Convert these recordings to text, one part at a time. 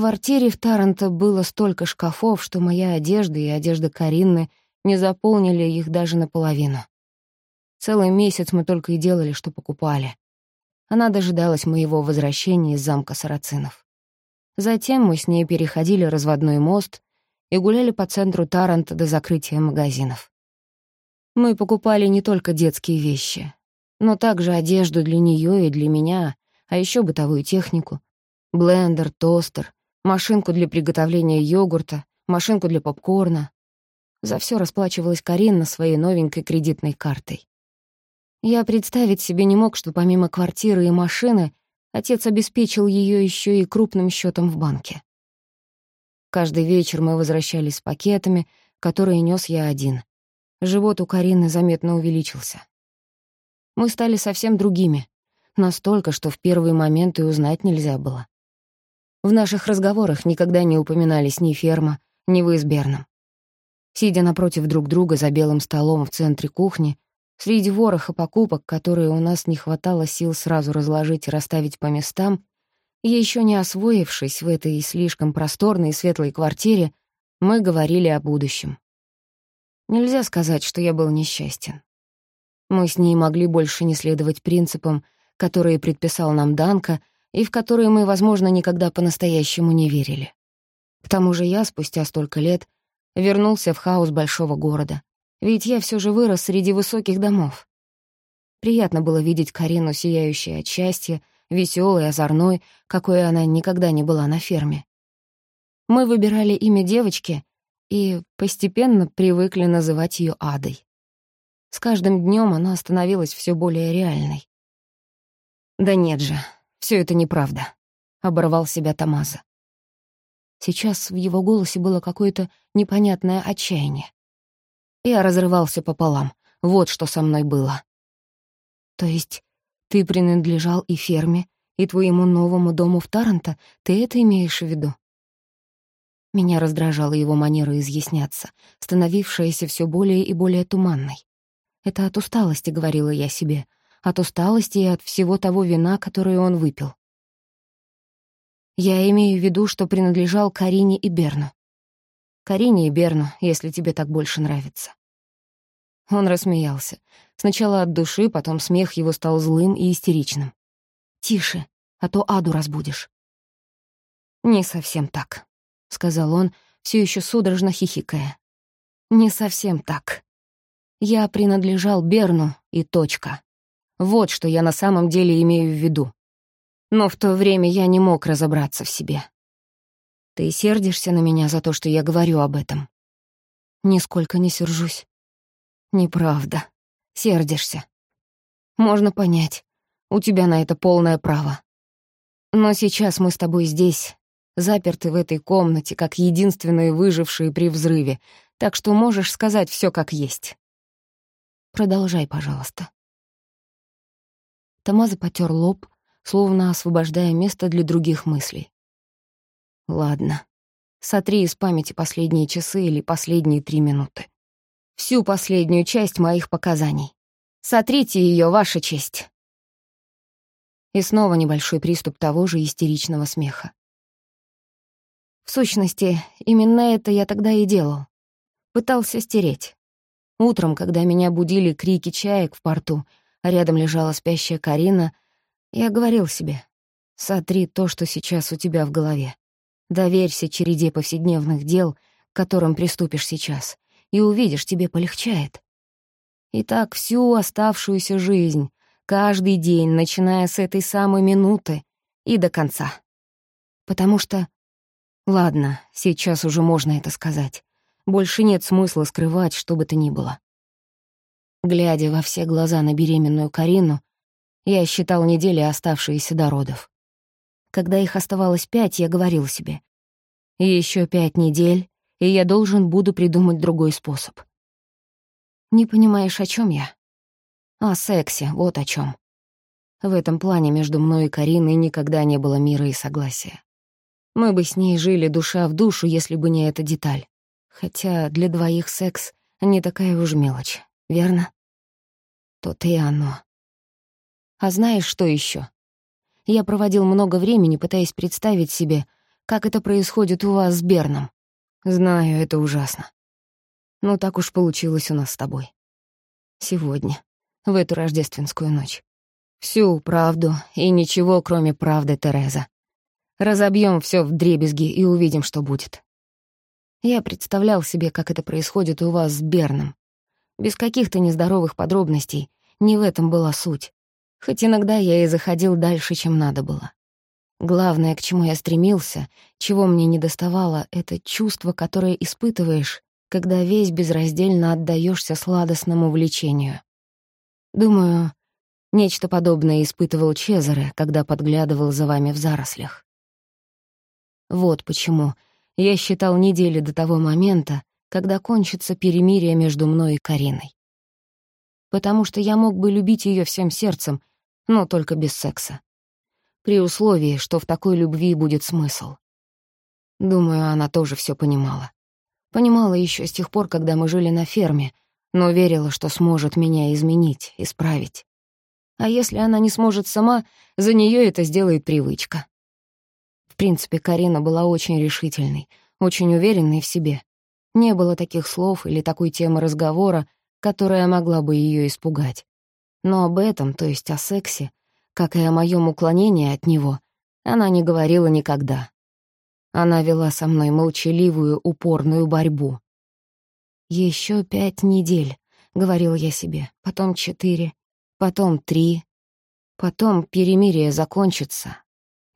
квартире в Таранто было столько шкафов, что моя одежда и одежда Каринны не заполнили их даже наполовину. Целый месяц мы только и делали, что покупали. Она дожидалась моего возвращения из замка Сарацинов. Затем мы с ней переходили разводной мост и гуляли по центру Таранта до закрытия магазинов. Мы покупали не только детские вещи, но также одежду для нее и для меня, а еще бытовую технику, блендер, тостер, машинку для приготовления йогурта, машинку для попкорна. За все расплачивалась Карина своей новенькой кредитной картой. Я представить себе не мог, что помимо квартиры и машины отец обеспечил ее еще и крупным счетом в банке. Каждый вечер мы возвращались с пакетами, которые нес я один. Живот у Карины заметно увеличился. Мы стали совсем другими, настолько, что в первый момент и узнать нельзя было. В наших разговорах никогда не упоминались ни ферма, ни вы с Берном. Сидя напротив друг друга за белым столом в центре кухни, среди вороха покупок, которые у нас не хватало сил сразу разложить и расставить по местам, и еще не освоившись в этой слишком просторной и светлой квартире, мы говорили о будущем. Нельзя сказать, что я был несчастен. Мы с ней могли больше не следовать принципам, которые предписал нам Данка, и в которые мы, возможно, никогда по-настоящему не верили. К тому же я, спустя столько лет, вернулся в хаос большого города, ведь я все же вырос среди высоких домов. Приятно было видеть Карину, сияющей от счастья, веселой, озорной, какой она никогда не была на ферме. Мы выбирали имя девочки и постепенно привыкли называть ее Адой. С каждым днем она становилась все более реальной. Да нет же, все это неправда», — оборвал себя Тамаза. Сейчас в его голосе было какое-то непонятное отчаяние. Я разрывался пополам. Вот что со мной было. То есть ты принадлежал и ферме, и твоему новому дому в Таранто? Ты это имеешь в виду? Меня раздражала его манера изъясняться, становившаяся все более и более туманной. Это от усталости, говорила я себе, от усталости и от всего того вина, которое он выпил. Я имею в виду, что принадлежал Карине и Берну. Карине и Берну, если тебе так больше нравится. Он рассмеялся. Сначала от души, потом смех его стал злым и истеричным. «Тише, а то аду разбудишь». «Не совсем так», — сказал он, все еще судорожно хихикая. «Не совсем так. Я принадлежал Берну и точка. Вот что я на самом деле имею в виду. Но в то время я не мог разобраться в себе. Ты сердишься на меня за то, что я говорю об этом? Нисколько не сержусь. Неправда. Сердишься. Можно понять. У тебя на это полное право. Но сейчас мы с тобой здесь, заперты в этой комнате, как единственные выжившие при взрыве, так что можешь сказать все как есть. Продолжай, пожалуйста. Тамаза потер лоб, словно освобождая место для других мыслей. «Ладно, сотри из памяти последние часы или последние три минуты. Всю последнюю часть моих показаний. Сотрите ее, Ваша честь!» И снова небольшой приступ того же истеричного смеха. В сущности, именно это я тогда и делал. Пытался стереть. Утром, когда меня будили крики чаек в порту, а рядом лежала спящая Карина, я говорил себе, «Сотри то, что сейчас у тебя в голове. Доверься череде повседневных дел, к которым приступишь сейчас, и увидишь, тебе полегчает». И так всю оставшуюся жизнь, каждый день, начиная с этой самой минуты и до конца. Потому что... Ладно, сейчас уже можно это сказать. Больше нет смысла скрывать, что бы то ни было. Глядя во все глаза на беременную Карину, я считал недели, оставшиеся до родов. Когда их оставалось пять, я говорил себе, еще пять недель, и я должен буду придумать другой способ. Не понимаешь, о чем я? О сексе, вот о чем. В этом плане между мной и Кариной никогда не было мира и согласия. Мы бы с ней жили душа в душу, если бы не эта деталь. Хотя для двоих секс — не такая уж мелочь верно? То-то и оно. А знаешь, что еще? Я проводил много времени, пытаясь представить себе, как это происходит у вас с Берном. Знаю, это ужасно. Но так уж получилось у нас с тобой. Сегодня, в эту рождественскую ночь. Всю правду и ничего, кроме правды, Тереза. Разобьем все в дребезги и увидим, что будет. Я представлял себе, как это происходит у вас с Берном. Без каких-то нездоровых подробностей, не в этом была суть. Хоть иногда я и заходил дальше, чем надо было. Главное, к чему я стремился, чего мне не доставало, это чувство, которое испытываешь, когда весь безраздельно отдаешься сладостному влечению. Думаю, нечто подобное испытывал Чезаре, когда подглядывал за вами в зарослях. Вот почему я считал недели до того момента, когда кончится перемирие между мной и Кариной. Потому что я мог бы любить ее всем сердцем, но только без секса при условии, что в такой любви будет смысл. Думаю, она тоже все понимала. Понимала еще с тех пор, когда мы жили на ферме, но верила, что сможет меня изменить, исправить. А если она не сможет сама, за нее это сделает привычка. В принципе, Карина была очень решительной, очень уверенной в себе. Не было таких слов или такой темы разговора, которая могла бы ее испугать. Но об этом, то есть о сексе, как и о моем уклонении от него, она не говорила никогда. Она вела со мной молчаливую, упорную борьбу. Еще пять недель», — говорил я себе, потом четыре, потом три, потом перемирие закончится,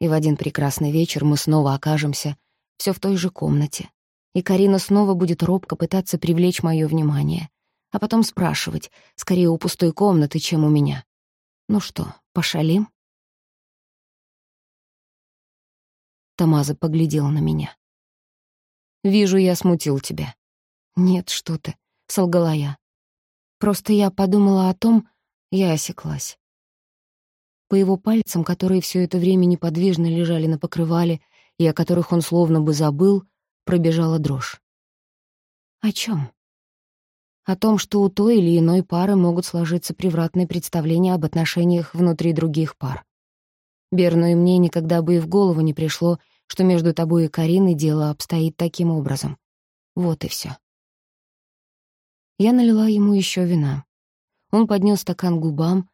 и в один прекрасный вечер мы снова окажемся все в той же комнате, и Карина снова будет робко пытаться привлечь мое внимание, а потом спрашивать, скорее у пустой комнаты, чем у меня. «Ну что, пошалим?» Тамаза поглядела на меня. «Вижу, я смутил тебя». «Нет, что ты», — солгала я. «Просто я подумала о том, я осеклась». По его пальцам, которые все это время неподвижно лежали на покрывале и о которых он словно бы забыл, пробежала дрожь. «О чем? о том, что у той или иной пары могут сложиться превратные представления об отношениях внутри других пар. Берну и мне никогда бы и в голову не пришло, что между тобой и Кариной дело обстоит таким образом. Вот и все. Я налила ему еще вина. Он поднес стакан к губам,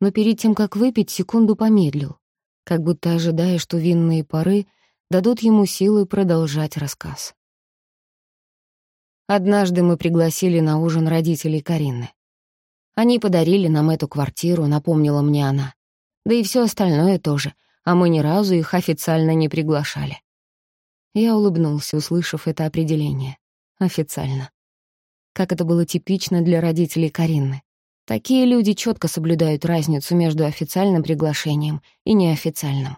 но перед тем, как выпить, секунду помедлил, как будто ожидая, что винные пары дадут ему силы продолжать рассказ. Однажды мы пригласили на ужин родителей Карины. Они подарили нам эту квартиру, напомнила мне она. Да и все остальное тоже, а мы ни разу их официально не приглашали. Я улыбнулся, услышав это определение. Официально. Как это было типично для родителей Карины. Такие люди четко соблюдают разницу между официальным приглашением и неофициальным.